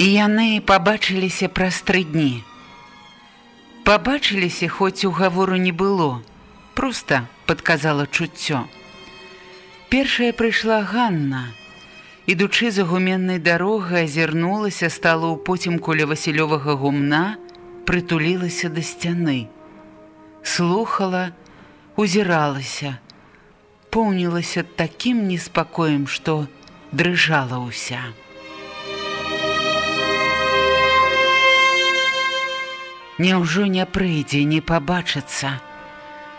І яны пабачыліся праз тры дні. Пабачыліся, хоць угавору не было, просто падказала чуццё. Першая прыйшла Ганна, ідучы за гуменнай дарогай азірнулася, стала ў поцемку ля васілёвага гумна, прытулілася да сцяны. Слухала, узіралася, поўнілася такім неспакоем, што дрыжала ўся. Няўжо не прыйдзе, не пабачыцца.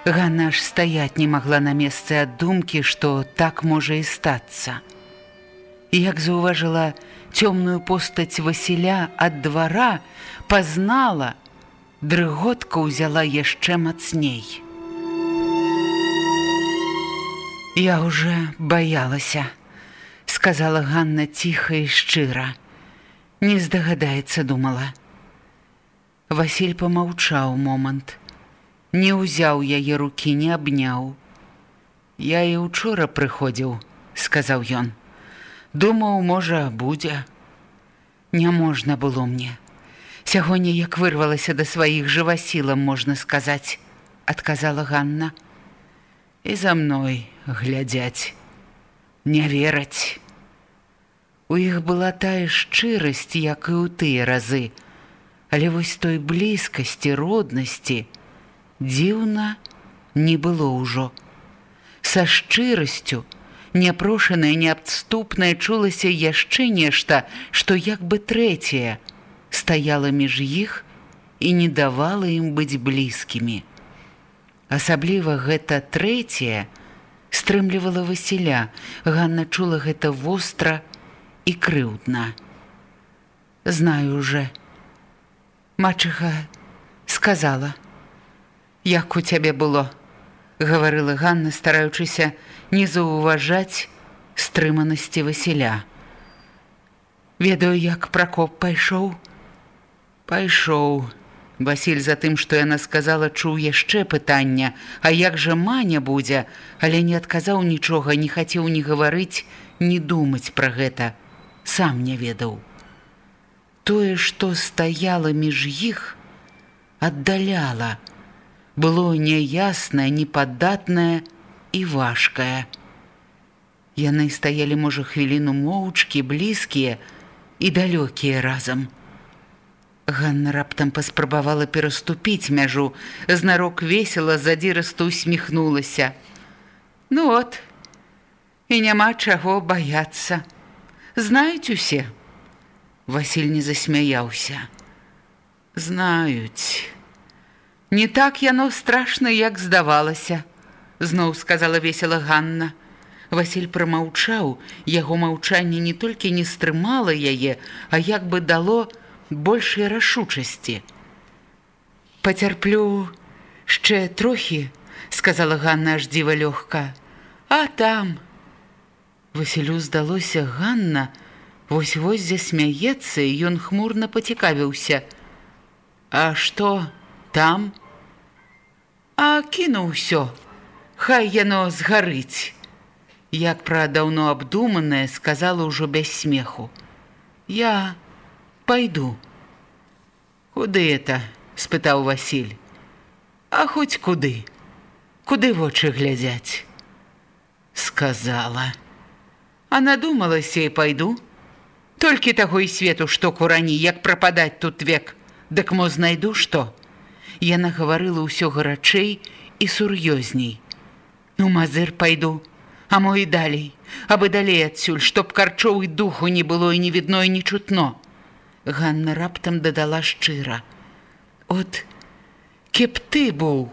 Ганна ж стаять не магла на месцы ад думкі, што так можа і стацца. Як заўважыла цёмную постаць Васіля ад двара, пазнала, дрыготка ўзяла яшчэ мацней. Я уже баялася, сказала Ганна ціха і шчыра. Не здагадаецца, думала. Васіль помаўчаў момант. Не ўзяў яе рукі, не абняў. Я і учора прыходзіў, сказаў ён. Думаў, можа, будзе. Няможна было мне. Сягоння як вырвалася да сваіх жывасілам, можна сказаць, адказала Ганна. І за мной глядзяць, не вераць. У іх была тая шчырасць, як і ў тыя разы, але вось той блізкасці роднасці дзіўна не было ўжо. Са шчырасцю няпрошанае неабступнае чулася яшчэ нешта што як бы трэцяе стаяла між іх і не давала ім быць блізкімі. Асабліва гэта трэцяе стрымлівала васіля. Ганна чула гэта востра і крыўдна. Знаю уже Мачыха сказала: « Як у цябе было, гаварыла Ганна, стараючыся не заўважаць стрыманасці Васіля. Ведаю, як пракоп пайшоў. Пайшоў. Васіль за тым, што яна сказала, чуў яшчэ пытання, А як жа маня будзе, але не адказаў нічога, не хацеў ні гаварыць, ні думаць пра гэта, сам не ведаў тое, што стаяла між іх, аддаляла, было няяснае, непадатнае і важкае. Яны стаялі, можа, хвіліну моўчкі, блізкія і далёкія разам. Ганна раптам паспрабавала пераступіць мяжу, знарок весела задзірасту усміхнулася. Ну от, і няма чаго баяцца. Знаюць усе, Васіль не засмяяўся. Знаюць. Не так яно страшна, як здавалася, зноў сказала весела Ганна. Васіль прамаўчаў, яго маўчанне не толькі не стрымала яе, а як бы дало большай рашучасці. Пацярплю яшчэ трохі, сказала Ганна аж дзіва лёгка. А там Васілю здалося Ганна, Вось-вось засмяецца, і ён хмурна пацікавіўся. А што там? А кіну ўсё, Хай яно згарыць. Як пра даўно абдуманае сказала ўжо без смеху. Я пойду. Куды это? спытаў Васіль. А хоць куды? Куды вочы глядзяць? Сказала. А надумалася і пайду. Толькі таго і свету, што курані, як прападаць тут век, Дык мо знайду што? Яна гаварыла ўсё гарачэй і сур'ёзней. Ну мазыр пайду, а мо і далей, абы далей адсюль, чтоб карчоў і духу не было і не відно і не чутно. Ганна раптам дадала шчыра. От кеп ты быў.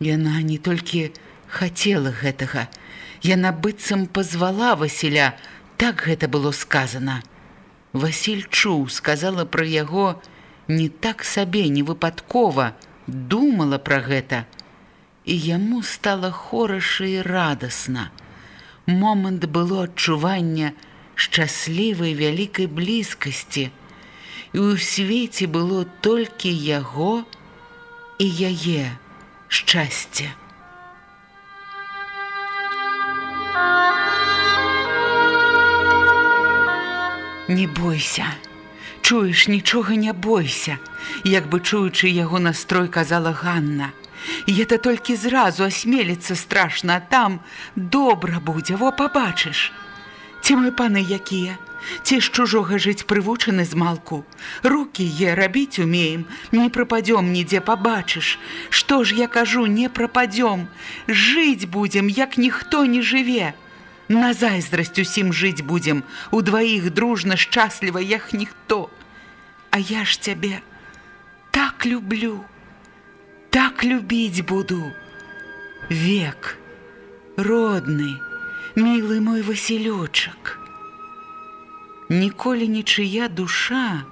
Яна не толькі хацела гэтага. Яна быццам пазвала Васіля, так гэта было сказано. Васіль чуў, сказала пра яго не так сабе, не выпадкова, думала пра гэта. І яму стала хораша і радасна. Момант было адчування шчаслівай вялікай блізкасці, і ў свеце было толькі яго і яе шчасце. Не бойся, чуеш нічога не бойся, як бы чуючы яго настрой казала Ганна. І это толькі зразу асмеліцца страшна, там добра будзе, во пабачыш. Ці мы паны якія? Ці з чужога жыць прывучаны з малку. Рукі е рабіць умеем, не прападём нідзе пабачыш. Што ж я кажу, не прападём, жыць будзем, як ніхто не жыве. На зайздрасць усім жыць будзем, удваіх дружна шчасліва, як ніхто. А я ж цябе так люблю, так любіць буду. Век, родны, мілы мой Васілёчак. Ніколі нічыя душа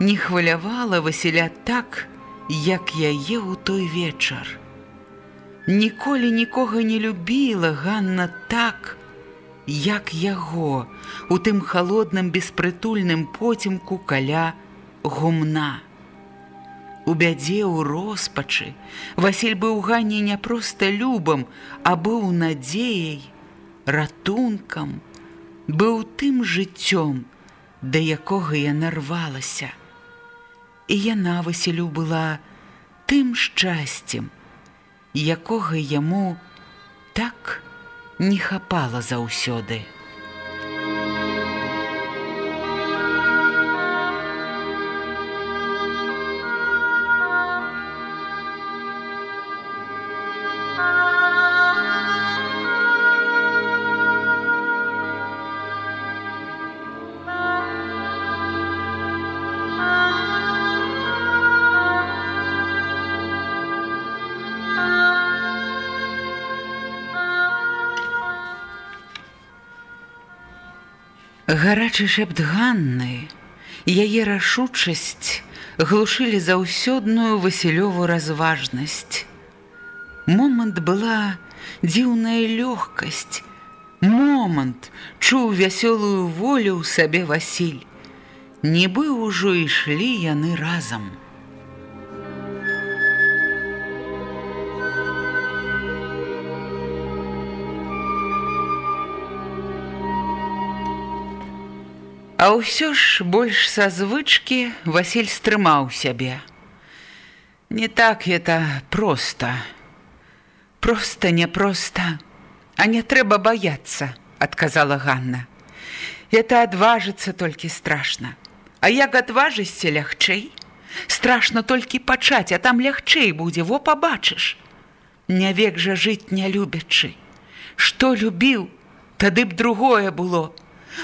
не хвалявала Васіля так, як яе ў той вечар. Ніколі нікога не любіла Ганна так, як яго у тым халодным беспрытульным поцемку каля гумна. У бядзе ў роспачы Васіль быў ганне не проста любам, а быў надзеяй, ратункам, быў тым жыццём, да якога я нарвалася. І яна Васілю была тым шчасцем, якога яму так не хапала заўсёды. Гарачы шэпт Ганны, яе рашучасць глушылі заўсёдную Васілёву разважнасць. Момант была дзіўная лёгкасць. Момант чуў вясёлую волю ў сабе Васіль. Нібы ўжо ішлі яны разам. А ўсё ж больш са звычкі Васіль стрымаў сябе. Не так это проста. Проста няпроста, а не трэба баяцца, адказала Ганна. Это адважыцца толькі страшна. А як адважышся лягчэй? Страшна толькі пачаць, а там лягчэй будзе, во пабачыш. Не век жа жыць не любячы. Што любіў, тады б другое было,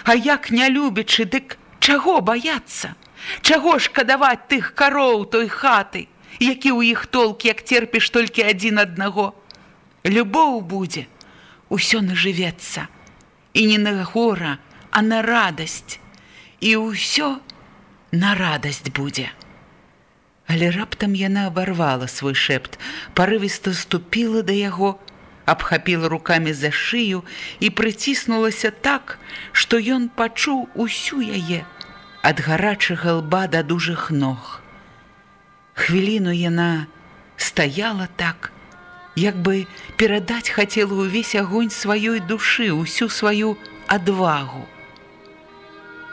А як не любячы, дык чаго баяцца? Чаго шкадаваць тых кароў той хаты, які ў іх толк, як терпіш толькі адзін аднаго. Любоў будзе, усё нажывецца. І не на гора, а на радасць. І ўсё на радасць будзе. Але раптам яна абарвала свой шэпт, парывіста ступіла да яго, абхапіла руками за шыю і прыціснулася так, што ён пачуў усю яе ад гарачага лба да дужых ног. Хвіліну яна стаяла так, як бы перадаць хацела ўвесь агонь сваёй душы, усю сваю адвагу.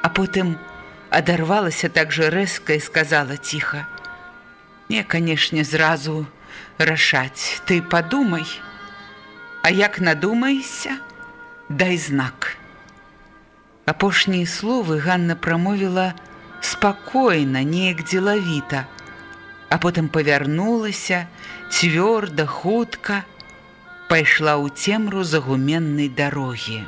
А потым Адарвалася так же рэзка і сказала ціха: « Не, канешне, зразу рашаць, ты падумай, А як надумайся, дай знак. Апошнія словы Ганна прамовіла спакойна, неяк дзелавіта, а потым павярнулася, цвёрда, хутка, пайшла ў цемру загуменнай дарогі.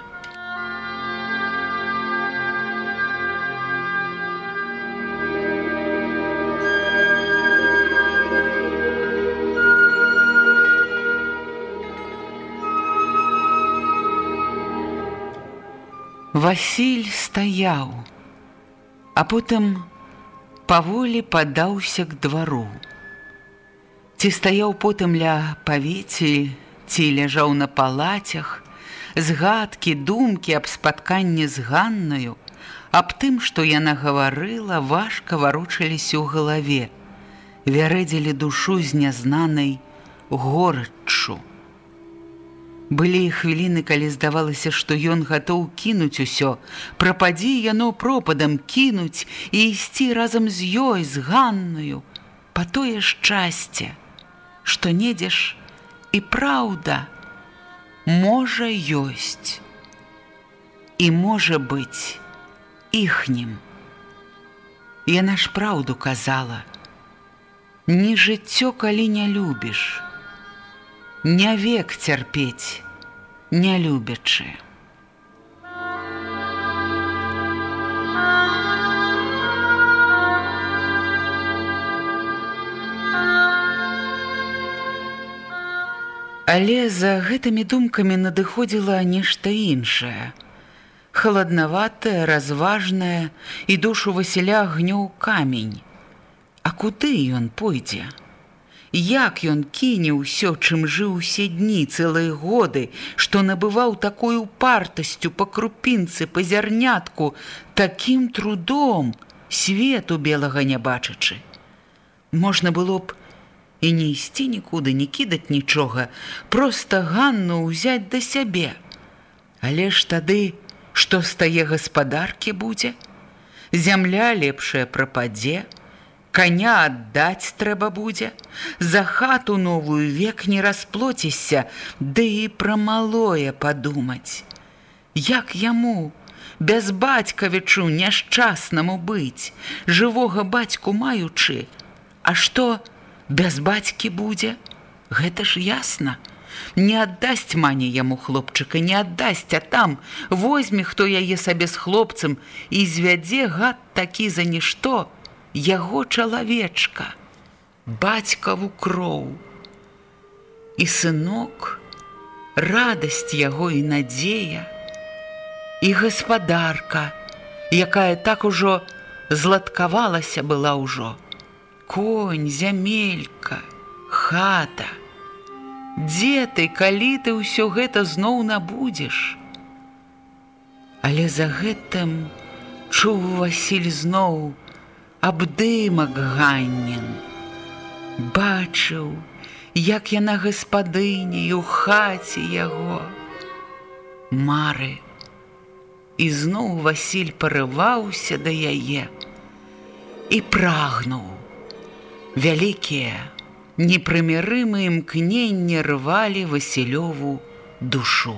Васіль стаяў, а потым паволі падаўся к двару. Ці стаяў потым ля павеці, ці ляжаў на палацях, згадкі, думкі аб спатканні з ганнаю, аб тым, што яна гаварыла, важка варочаліся ў галаве, вярэдзілі душу з нязнанай гораччу. Былі хвіліны, калі здавалася, што ён гатоў кінуць усё, прападзі яно пропадам кінуць і ісці разам з ёй з ганнаю, па тое шчасце, што недзеш і праўда можа ёсць. І можа быць іхнім. Яна ж праўду казала: Ні жыццё, калі не любіш, не век цярпець, не любячы. Але за гэтымі думкамі надыходзіла нешта іншае. Халаднаватае, разважнае і душу Васіля гнёў камень. А куды ён пойдзе? Як ён кіне ўсё, чым жыў усе дні цэлыя годы, што набываў такую партасцю па крупінцы, па зярнятку, такім трудом свету белага не бачачы. Можна было б і не ісці нікуды, не кідаць нічога, проста ганну ўзяць да сябе. Але ж тады, што стае гаспадаркі будзе, Зямля лепшая прападзе, коня аддаць трэба будзе за хату новую век не расплоцішся ды і пра малое падумаць як яму без бацькавічу няшчаснаму быць? Жывога бацьку маючы а што без бацькі будзе? Гэта ж ясна. Не аддасць мані яму хлопчыка не аддасць а там возьме хто яе сабе з хлопцам і звядзе гад такі за нішто яго чалавечка, бацькаву кроў. І сынок, радасць яго і надзея, і гаспадарка, якая так ужо златкавалася была ўжо. Конь, зямелька, хата. Дзе ты, калі ты ўсё гэта зноў набудзеш? Але за гэтым чуў Васіль зноў, абдымак ганнен. Бачыў, як яна гаспадыняй у хаце яго. Мары. І зноў Васіль парываўся да яе і прагнуў. Вялікія, непрымірымыя імкненні рвалі Васілёву душу.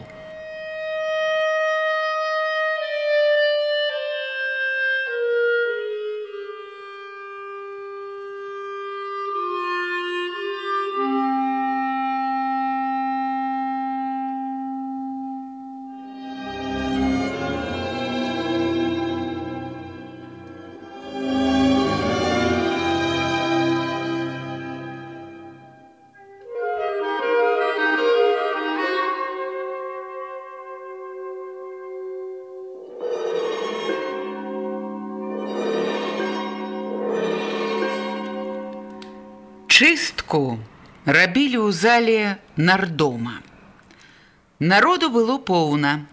Чыстку рабілі ў зале нардома. Народу было поўна.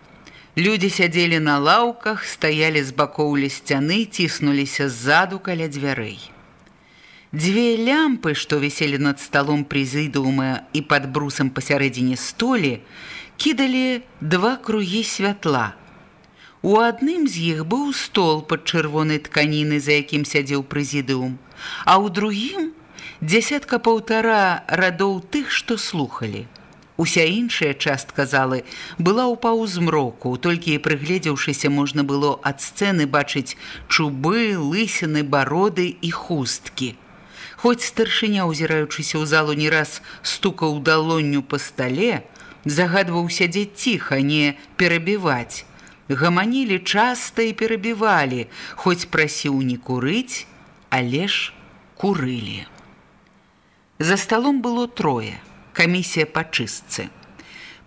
Людзі сядзелі на лаўках, стаялі з бакоў ля сцяны, ціснуліся ззаду каля дзвярэй. Дзве лямпы, што віселі над сталом прызыдума і пад брусам пасярэдзіне столі, кідалі два кругі святла. У адным з іх быў стол пад чырвонай тканіны, за якім сядзеў прэзідыум, а ў другім дзясятка паўтара радоў тых, што слухалі. Уся іншая частка залы была ў паўзмроку, толькі і прыгледзеўшыся можна было ад сцэны бачыць чубы, лысіны, бароды і хусткі. Хоць старшыня, узіраючыся ў залу не раз стукаў далонню па стале, загадваў сядзець ціха, не перабіваць. Гаманілі часта і перабівалі, хоць прасіў не курыць, але ж курылі. За сталом было трое камісія па чыстцы.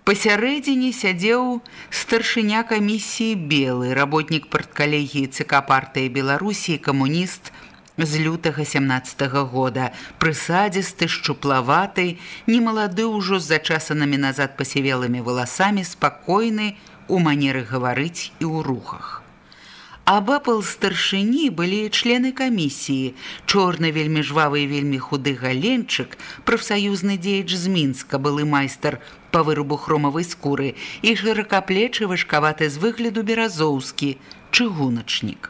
Пасярэдзіне сядзеў старшыня камісіі белы, работнік парткалегіі ЦК партыі Беларусі, камуніст з лютага 17 -го года, прысадзісты, шчуплаваты, немалады ўжо з-за часанамі назад пасівелымі валасамі, спакойны у манеры гаварыць і ў рухах. Абапал старшыні былі члены камісіі, чорны вельмі жвавы і вельмі худы галенчык, прафсаюзны дзеяч з мінска былы майстар па вырубу хромавай скуры і шыракаплечы важкаваты з выгляду беразоўскі, чыгуначнік.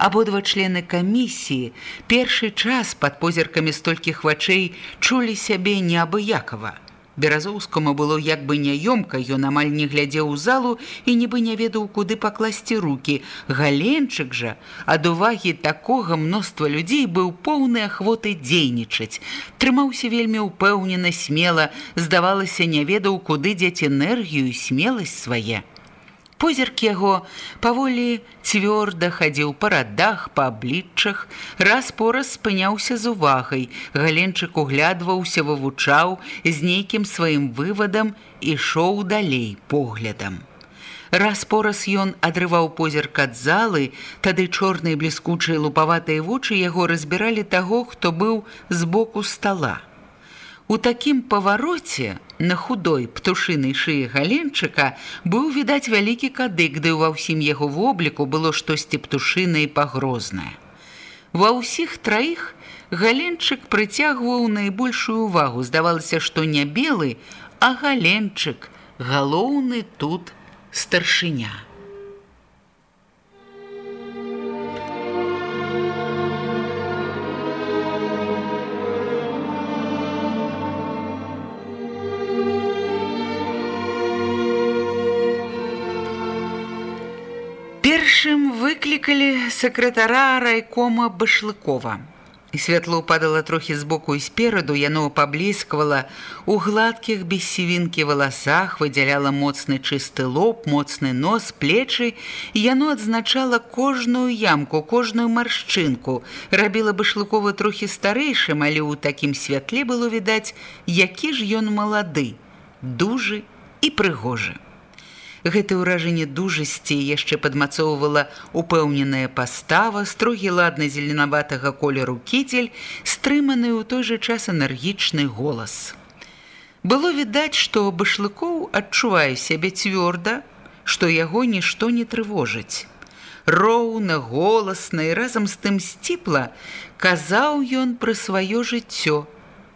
Абодва члены камісіі першы час пад позіркамі столькіх вачэй чулі сябе неабыякова. Беразоўскаму было як бы няёмка, ён амаль не глядзеў у залу і нібы не ведаў, куды пакласці рукі. Галенчык жа ад увагі такога мноства людзей быў поўны ахвоты дзейнічаць. Трымаўся вельмі ўпэўнена смела, здавалася, не ведаў, куды дзець энергію і смеласць свае. Позірк яго паволі цвёрда хадзіў па радах, па абліччах, раз пораз спыняўся з увагай. Галенчык углядваўся, вывучаў з нейкім сваім вывадам і шоў далей поглядам. Раз пораз ён адрываў позірк ад залы, тады чорныя бліскучыя лупаватыя вочы яго разбіралі таго, хто быў з боку стала. У такім павароце на худой птушынай шыі галенчыка быў відаць вялікі кадык, ды ва ўсім яго вобліку было штосьці птушына і пагрознае. Ва ўсіх траіх галенчык прыцягваў найбольшую ўвагу. Здавалася, што не белы, а галенчык, галоўны тут старшыня. Выклікалі сакратара райкома Башлыкова. І святло падала трохі збоку і спераду, яно паблісквала у гладкіх без сівінкі валасах, выдзяляла моцны чысты лоб, моцны нос, плечы, і яно адзначала кожную ямку, кожную маршчынку. Рабіла башлыкова трохі старэйшым, але ў такім святле было відаць, які ж ён малады, дужы і прыгожы. Гэтае ўражанне дужасці яшчэ падмацоўвала упэўненая пастава, строгі ладны зеленаватага колеру кіцель, стрыманы ў той жа час энергічны голас. Было відаць, што башлыкоў адчувае сябе цвёрда, што яго нішто не трывожыць. Роўна, голасна і разам з тым сціпла казаў ён пра сваё жыццё.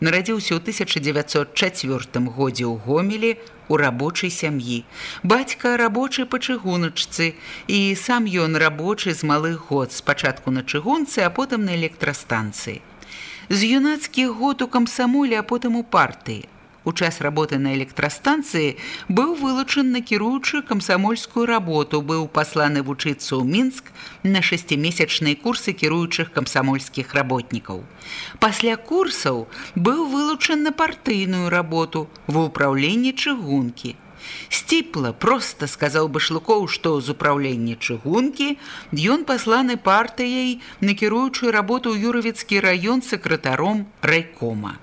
Нарадзіўся ў 1904 годзе ў гомелі у рабочай сям'і. Бацька рабочы па чыгуначцы і сам ён рабочы з малых год спачатку на чыгунцы, а потым на электрастанцыі. З юнацкіх год у камсамоле, а потым у партыі. У час работы на электрастанцыі быў вылучан накіруючы камсамольскую работу, быў пасланы вучыцца ў Мінск на шасцімесячныя курсы кіруючых камсамольскіх работнікаў. Пасля курсаў быў вылучан на партыйную работу ва ўпраўленні чыгункі. Сціпла проста сказаў башлыкоў, што з управлення чыгункі ён пасланы партыяй накіруючую работу ў юравіцкі раён сакратаром райкома.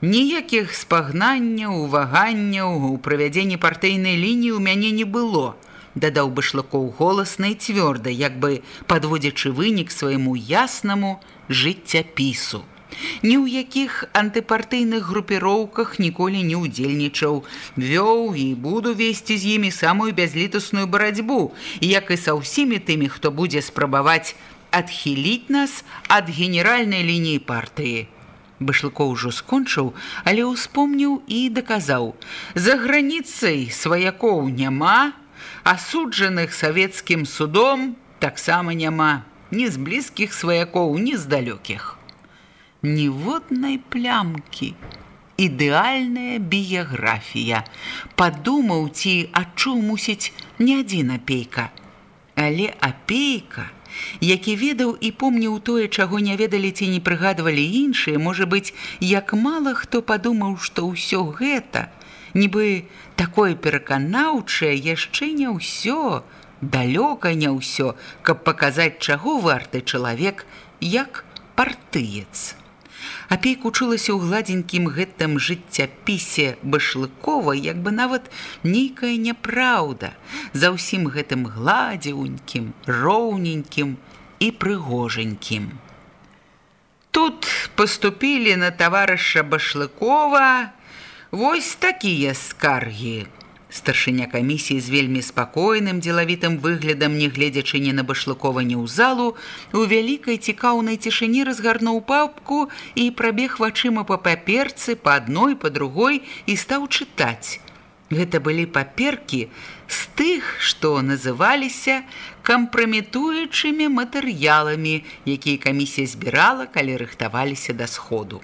Ніякіх спагнанняў, ваганняў у правядзенні партыйнай лініі ў мяне не было, дадаў башлыкоў голасна і цвёрда, як бы падводзячы вынік свайму яснаму жыццяпісу. Ні ў якіх антыпартыйных групіроўках ніколі не ўдзельнічаў, вёў і буду весці з імі самую бязлітасную барацьбу, як і са ўсімі тымі, хто будзе спрабаваць адхіліць нас ад генеральнай лініі партыі. Башлыкоў ужо скончыў, але ўспомніў і даказаў: « За граніцай сваякоў няма, асуджаных савецкім судом таксама няма ні з блізкіх сваякоў, ні з далёкіх. Ніводнай плямкі. Ідэальная біяграфія. Падумаў ці адчуў мусіць не адзін апейка. Але апейка, які ведаў і помніў тое, чаго не ведалі ці не прыгадвалі іншыя, можа быць, як мала хто падумаў, што ўсё гэта, нібы такое пераканаўчае яшчэ не ўсё, далёка не ўсё, каб паказаць, чаго варты чалавек, як партыец. Апейк учылася ў гладзенькім гэтым жыццяпісе башлыкова, як бы нават нейкая няпраўда, за ўсім гэтым гладзеўнькім, роўненькім і прыгожанькім. Тут паступілі на таварыша башлыкова. Вось такія скаргі, Старшыня камісіі з вельмі спакойным дзелавітым выглядам, не гледзячы не на башлыкованне ў залу, у вялікай цікаўнай цішыні разгарнуў папку і прабег вачыма па паперцы па адной па другой і стаў чытаць. Гэта былі паперкі з тых, што называліся кампраметуючымі матэрыяламі, якія камісія збірала, калі рыхтаваліся да сходу.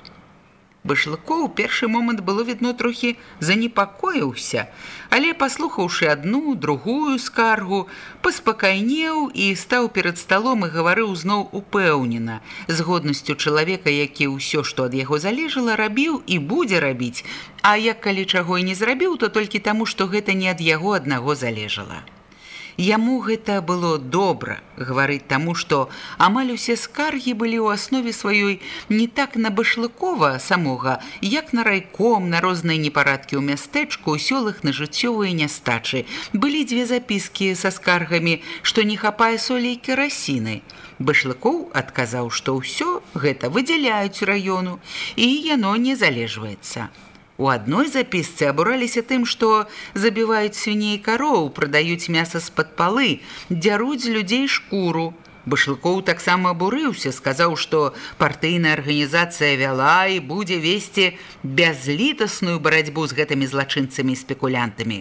Башлыкоў першы момант было відно трохі занепакоіўся, але паслухаўшы адну, другую скаргу, паспакайнеў і стаў перад сталом і гаварыў зноў упэўнена, з годнасцю чалавека, які ўсё, што ад яго залежала, рабіў і будзе рабіць, а як калі чаго і не зрабіў, то толькі таму, што гэта не ад яго аднаго залежала. Яму гэта было добра гаварыць таму, што амаль усе скаргі былі ў аснове сваёй не так на башлыкова самога, як на райком, на розныя непарадкі ў мястэчку, у сёлах на жыццёвыя нястачы. Былі дзве запіскі са скаргамі, што не хапае солей керасіны. Башлыкоў адказаў, што ўсё гэта выдзяляюць раёну і яно не залежваецца. У адной запісцы абураліся тым, што забіваюць свіней кароў, прадаюць мяса з-пад палы, дзяруць людзей шкуру. Башлыкоў таксама абурыўся, сказаў, што партыйная арганізацыя вяла і будзе весці бязлітасную барацьбу з гэтымі злачынцамі і спекулянтамі.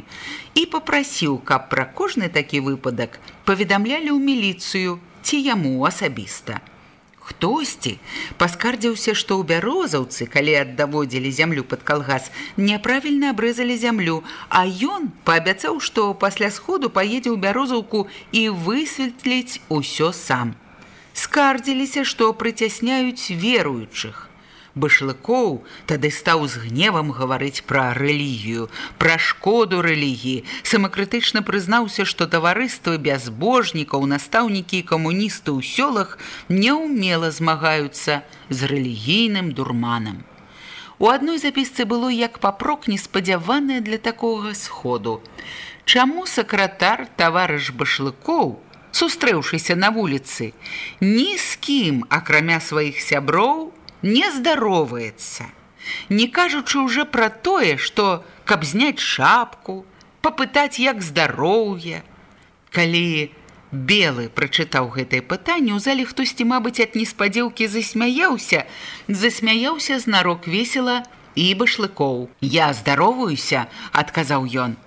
І папрасіў, каб пра кожны такі выпадак паведамлялі ў міліцыю ці яму асабіста. Хтосьці паскардзіўся, што ў бярозаўцы, калі аддаводзілі зямлю пад калгас, няправільна абрэзалі зямлю, а ён паабяцаў, што пасля сходу паедзе ў бярозаўку і высветліць усё сам. Скардзіліся, што прыцясняюць веруючых. Башлыкоў тады стаў з гневам гаварыць пра рэлігію, пра шкоду рэлігіі. Самакрытычна прызнаўся, што таварыствы бязбожнікаў, настаўнікі і камуністы ў сёлах няўмела змагаюцца з рэлігійным дурманам. У адной запісцы было як папрок неспадзяванае для такога сходу. Чаму сакратар таварыш башлыкоў, сустрэўшыся на вуліцы, ні з кім, акрамя сваіх сяброў, не здароваецца, не кажучы ўжо пра тое, што каб зняць шапку, папытаць як здароўе. Калі белы прачытаў гэтае пытанне, у залі хтосьці, мабыць, ад неспадзеўкі засмяяўся, засмяяўся знарок весела і башлыкоў. Я здароваюся, адказаў ён.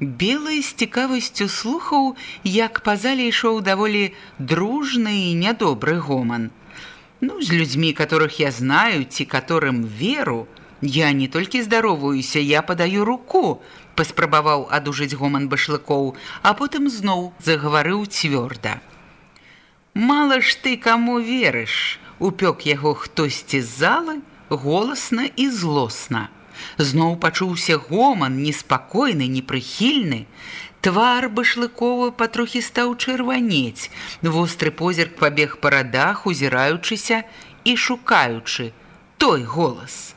Белы з цікавасцю слухаў, як па зале ішоў даволі дружны і нядобры гоман. Ну, з людзьмі, которых я знаю, ці которым веру, я не толькі здароваюся, я падаю руку, паспрабаваў адужыць гоман башлыкоў, а потым зноў загаварыў цвёрда. Мала ж ты каму верыш, упёк яго хтосьці з залы, голасна і злосна. Зноў пачуўся гоман, неспакойны, непрыхільны, Твар башлыкова патрохі стаў чырванець. Востры позірк пабег па радах, узіраючыся і шукаючы той голас.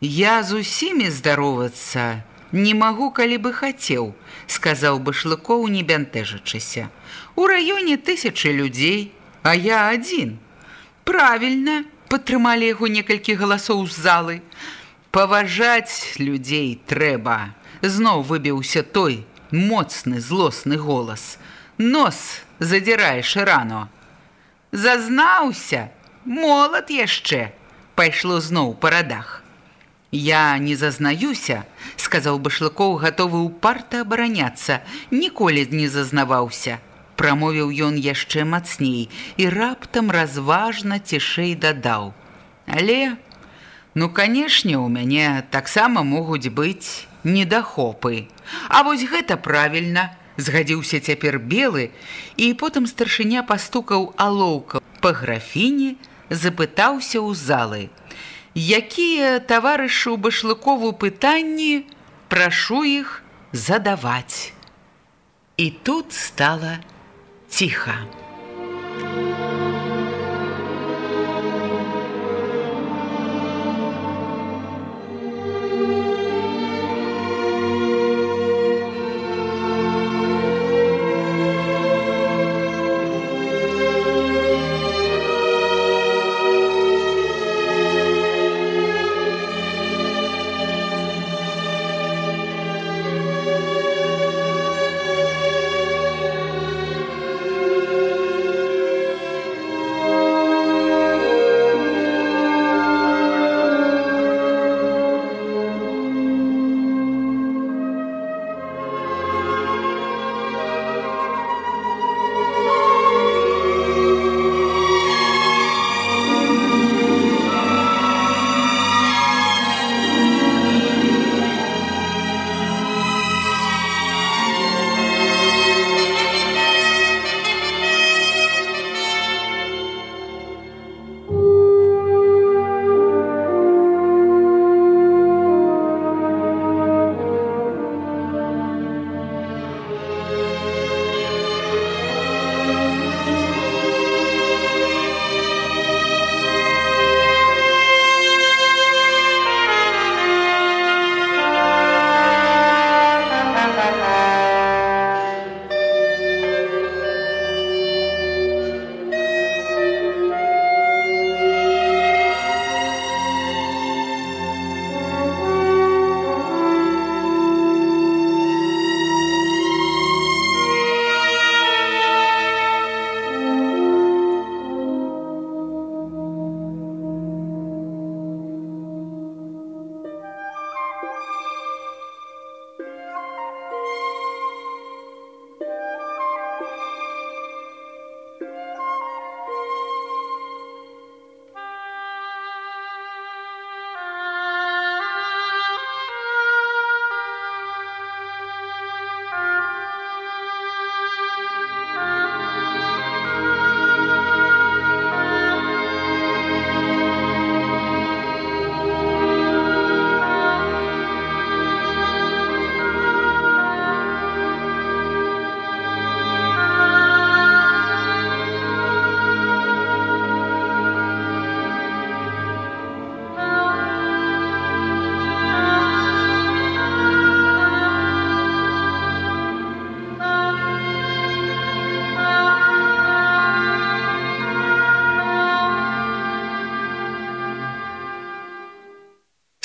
Я з усімі здаровацца не магу, калі бы хацеў, сказаў башлыкоў не бянтэжачыся. У раёне тысячы людзей, а я адзін. Правільна, падтрымалі яго некалькі галасоў з залы. Паважаць людзей трэба. Зноў выбіўся той, моцны злосны голас. Нос задзіраеш рано. Зазнаўся, молад яшчэ, пайшло зноў па радах. Я не зазнаюся, сказаў башлыкоў, гатовы ўпарта абараняцца, ніколі не зазнаваўся. Прамовіў ён яшчэ мацней і раптам разважна цішэй дадаў. Але, ну, канешне, у мяне таксама могуць быць недахопы. А вось гэта правільна, згадзіўся цяпер белы, і потым старшыня пастукаў алоўка па графіні, запытаўся ў залы якія таварышы ў башлыкову пытанні прашу іх задаваць. І тут стала ціха.